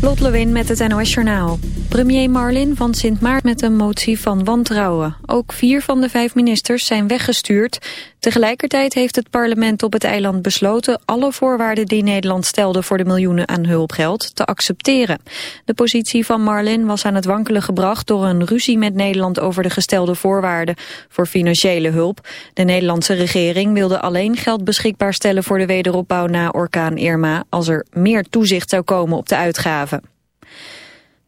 Lot Lewin met het NOS Journaal. Premier Marlin van Sint Maart met een motie van wantrouwen. Ook vier van de vijf ministers zijn weggestuurd. Tegelijkertijd heeft het parlement op het eiland besloten... alle voorwaarden die Nederland stelde voor de miljoenen aan hulpgeld te accepteren. De positie van Marlin was aan het wankelen gebracht... door een ruzie met Nederland over de gestelde voorwaarden voor financiële hulp. De Nederlandse regering wilde alleen geld beschikbaar stellen... voor de wederopbouw na orkaan Irma... als er meer toezicht zou komen op de uitgaven.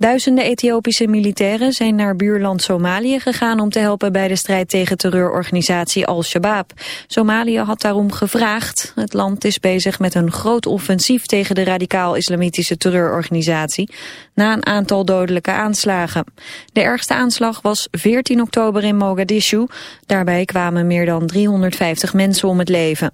Duizenden Ethiopische militairen zijn naar buurland Somalië gegaan om te helpen bij de strijd tegen terreurorganisatie Al-Shabaab. Somalië had daarom gevraagd. Het land is bezig met een groot offensief tegen de radicaal-islamitische terreurorganisatie na een aantal dodelijke aanslagen. De ergste aanslag was 14 oktober in Mogadishu. Daarbij kwamen meer dan 350 mensen om het leven.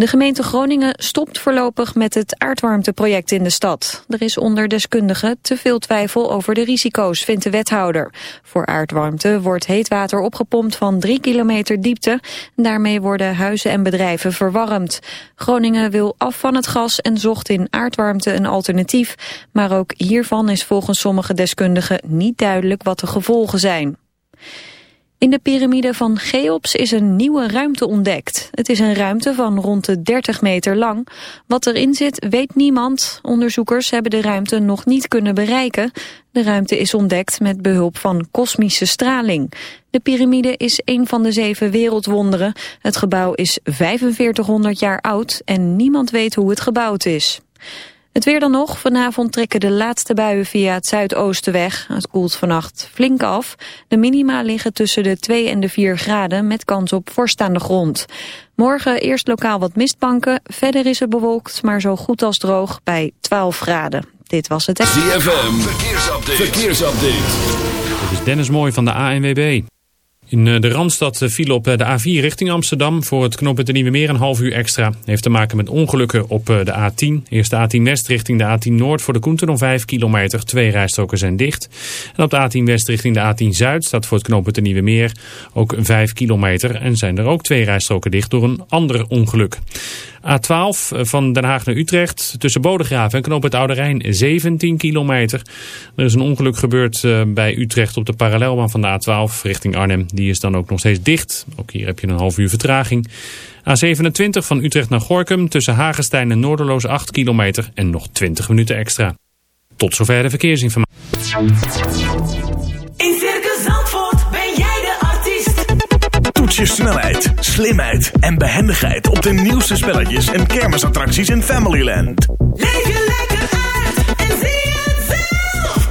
De gemeente Groningen stopt voorlopig met het aardwarmteproject in de stad. Er is onder deskundigen te veel twijfel over de risico's, vindt de wethouder. Voor aardwarmte wordt heet water opgepompt van drie kilometer diepte. Daarmee worden huizen en bedrijven verwarmd. Groningen wil af van het gas en zocht in aardwarmte een alternatief. Maar ook hiervan is volgens sommige deskundigen niet duidelijk wat de gevolgen zijn. In de piramide van Cheops is een nieuwe ruimte ontdekt. Het is een ruimte van rond de 30 meter lang. Wat erin zit weet niemand. Onderzoekers hebben de ruimte nog niet kunnen bereiken. De ruimte is ontdekt met behulp van kosmische straling. De piramide is een van de zeven wereldwonderen. Het gebouw is 4500 jaar oud en niemand weet hoe het gebouwd is. Het weer dan nog. Vanavond trekken de laatste buien via het zuidoosten weg. Het koelt vannacht flink af. De minima liggen tussen de 2 en de 4 graden met kans op vorst aan de grond. Morgen eerst lokaal wat mistbanken. Verder is het bewolkt, maar zo goed als droog bij 12 graden. Dit was het. ZFM, verkeersupdate. verkeersupdate. Dit is Dennis Mooi van de ANWB. In eh, de Randstad viel op eh, de A4 richting Amsterdam voor het knooppunt de Nieuwe Meer een half uur extra. Heeft te maken met ongelukken op eh, de A10. Eerst de A10 West richting de A10 Noord voor de Koenten om 5 kilometer. Twee rijstroken zijn dicht. En op de A10 West richting de A10 Zuid staat voor het knooppunt de Nieuwe Meer ook 5 kilometer. En zijn er ook twee rijstroken dicht door een ander ongeluk. A12 van Den Haag naar Utrecht tussen Bodegraven en Knoop het Oude Rijn 17 kilometer. Er is een ongeluk gebeurd bij Utrecht op de parallelbaan van de A12 richting Arnhem. Die is dan ook nog steeds dicht. Ook hier heb je een half uur vertraging. A27 van Utrecht naar Gorkum tussen Hagenstein en Noorderloos 8 kilometer en nog 20 minuten extra. Tot zover de verkeersinformatie. In Circus Zandvoort ben jij de artiest. Toets je snelheid, slimheid en behendigheid op de nieuwste spelletjes en kermisattracties in Familyland. Leef je lekker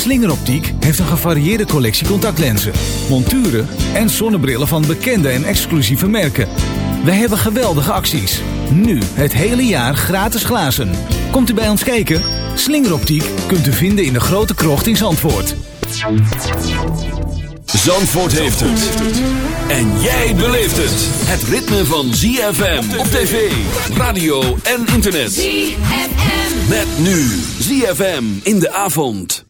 Slingeroptiek heeft een gevarieerde collectie contactlenzen, monturen en zonnebrillen van bekende en exclusieve merken. Wij hebben geweldige acties. Nu het hele jaar gratis glazen. Komt u bij ons kijken? Slingeroptiek kunt u vinden in de grote krocht in Zandvoort. Zandvoort heeft het. En jij beleeft het. Het ritme van ZFM op tv, radio en internet. ZFM. Met nu ZFM in de avond.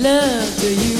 Love to you.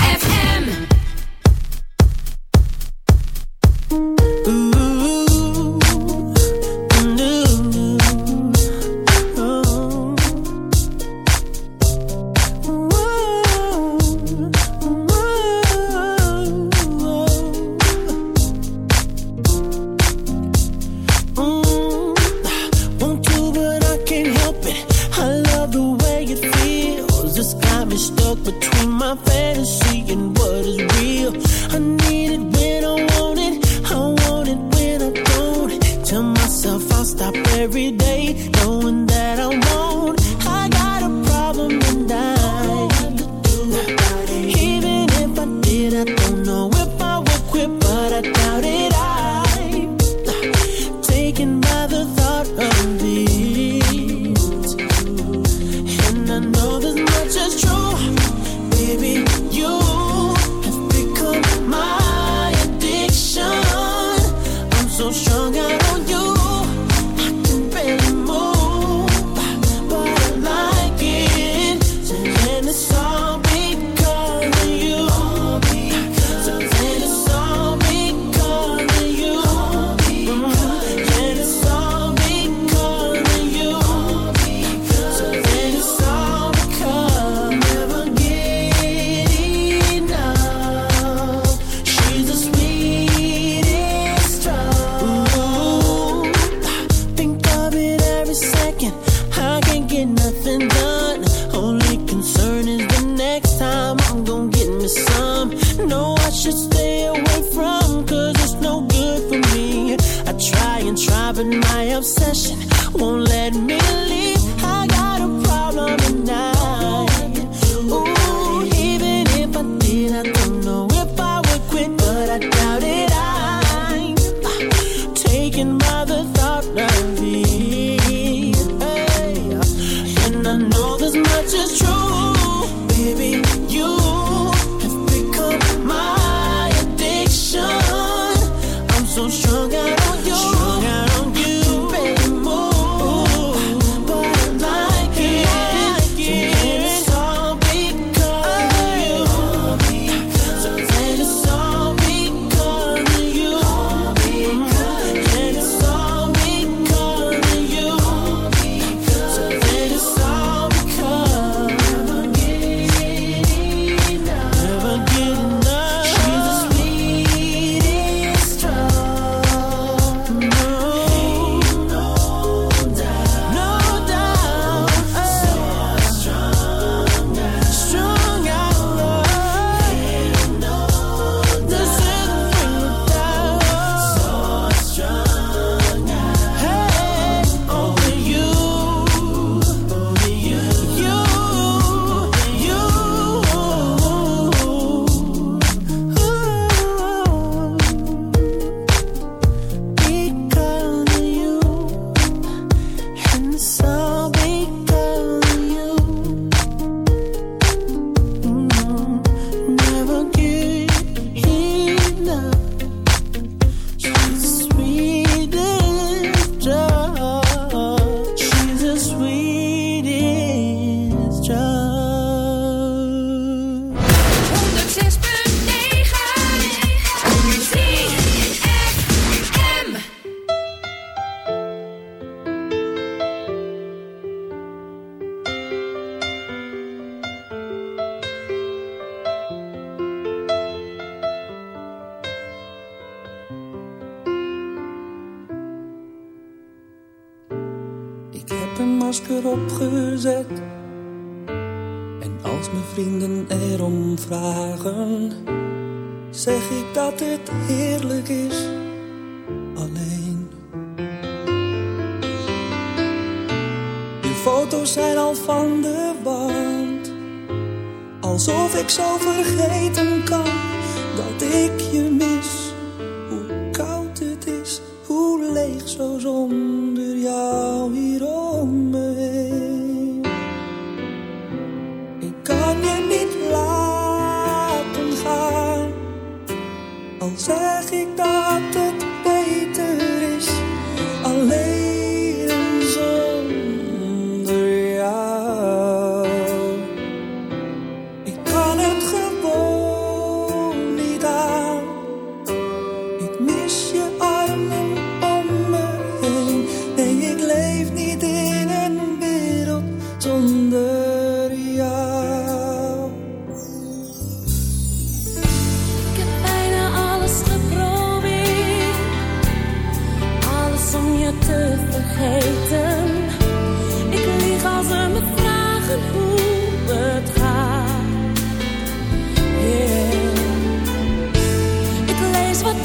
know I should stay away from, cause it's no good for me. I try and try, but my obsession won't let me leave.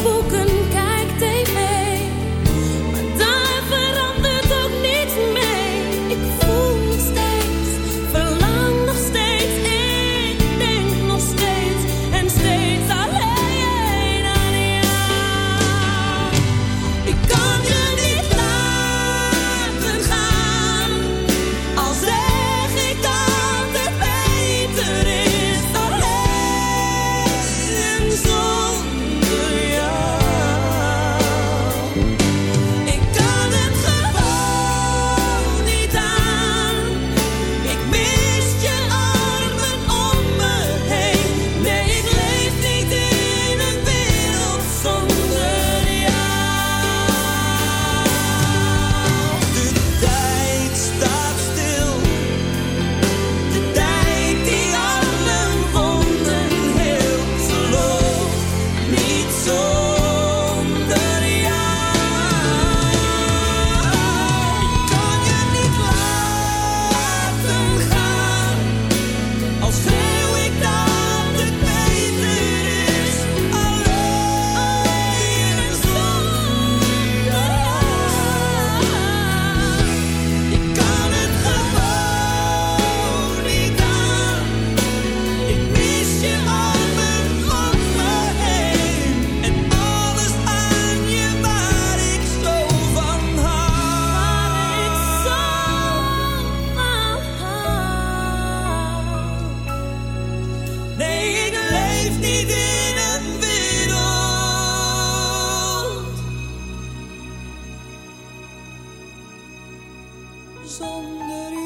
spoken Somebody.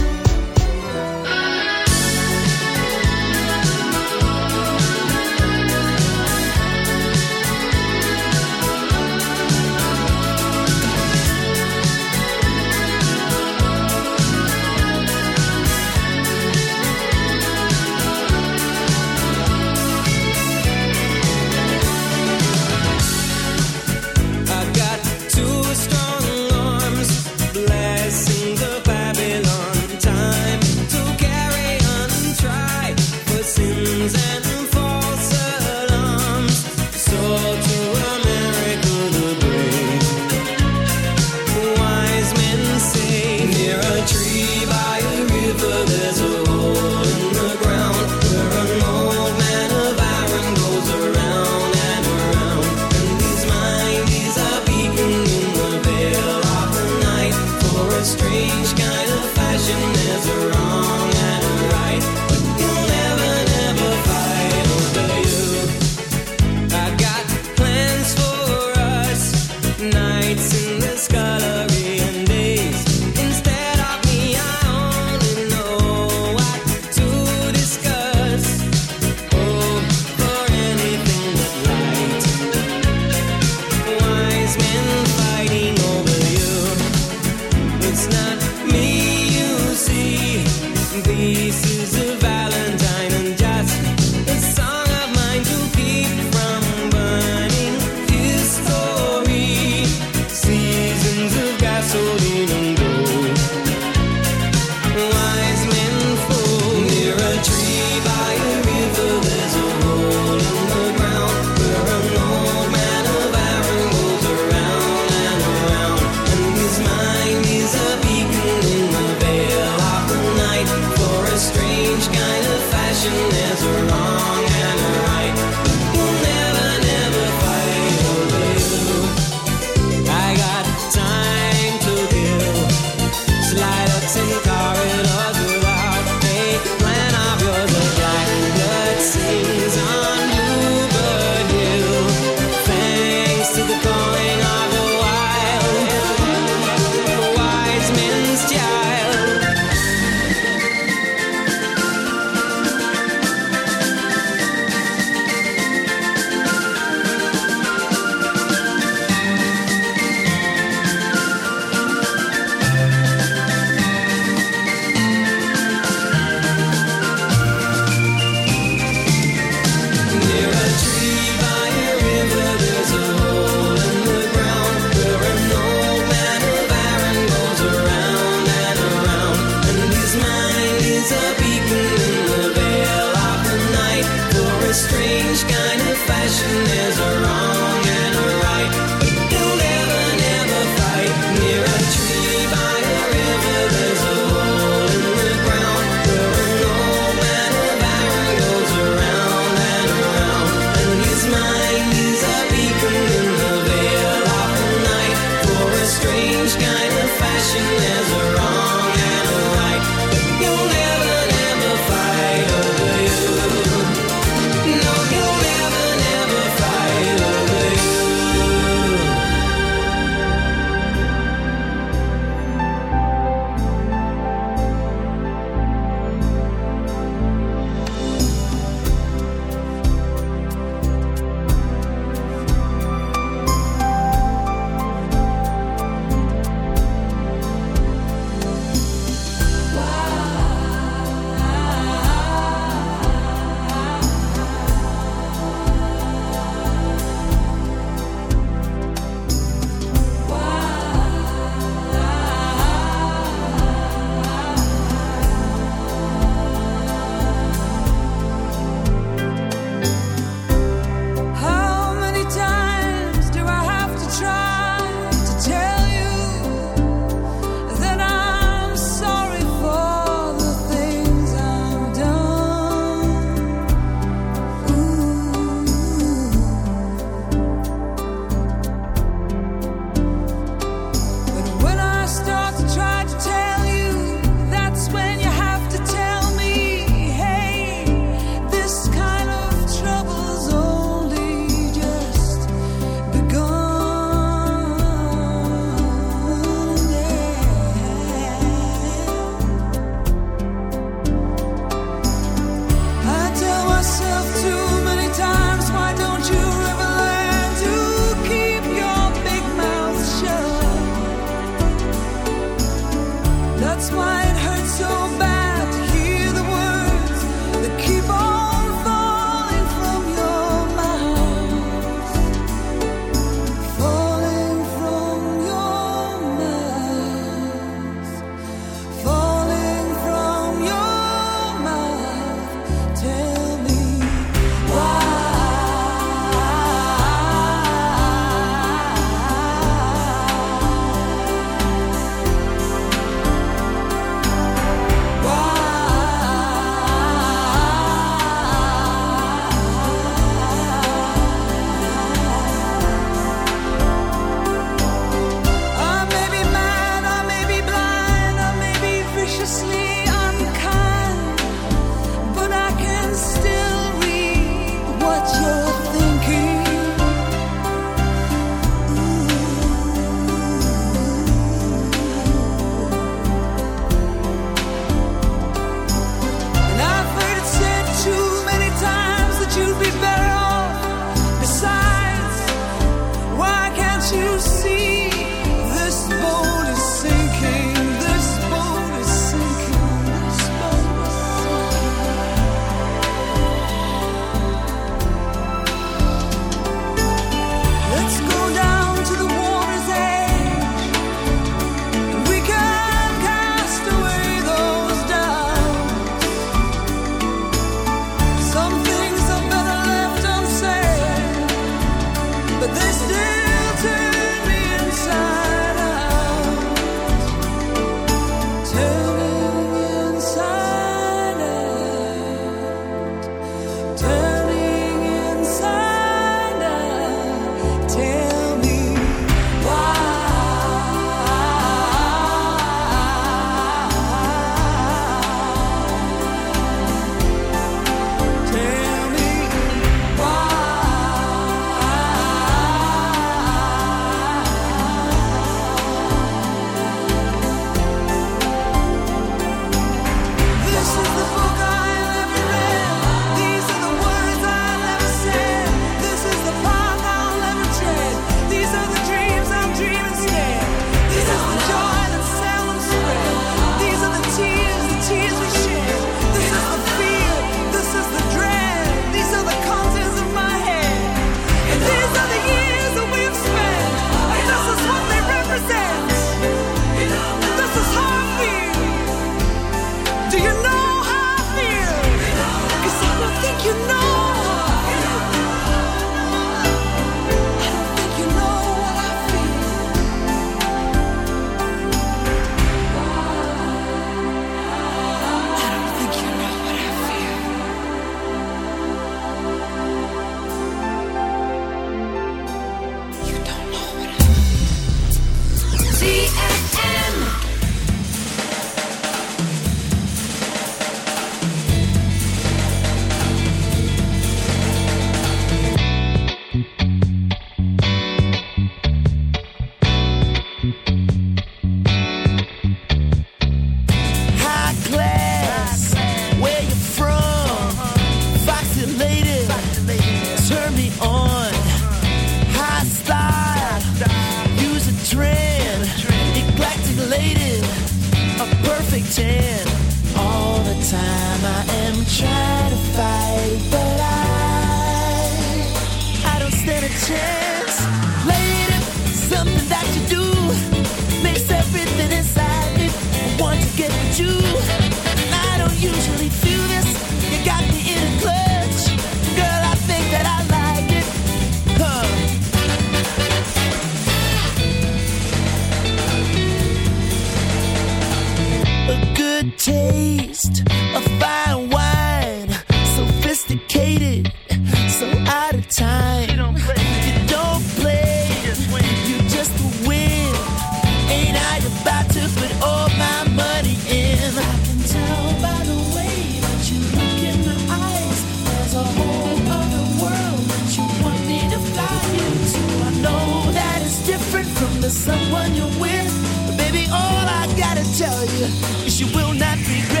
someone you're with. But baby, all I gotta tell you is you will not regret.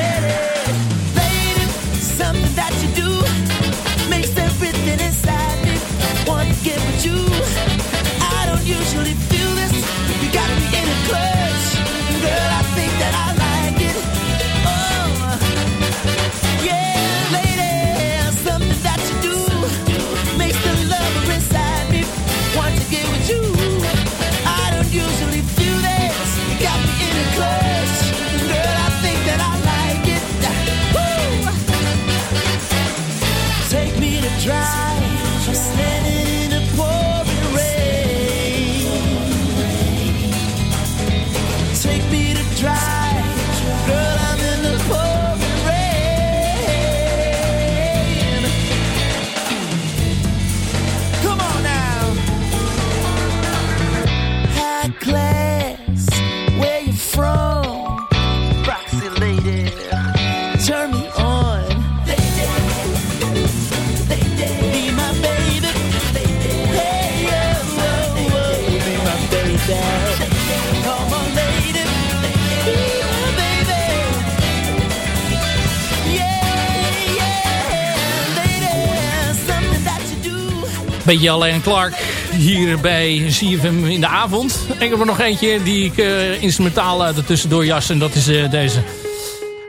beetje alleen Clark hier bij hem in de avond. Ik heb er nog eentje die ik uh, instrumentaal uit tussendoor jas. En dat is eh, deze.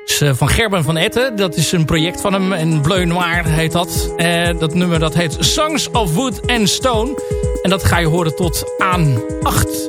Is, eh, van Gerben van Etten. Dat is een project van hem. En Bleu Noir heet dat. dat nummer dat heet Songs of Wood and Stone. En dat ga je horen tot aan 8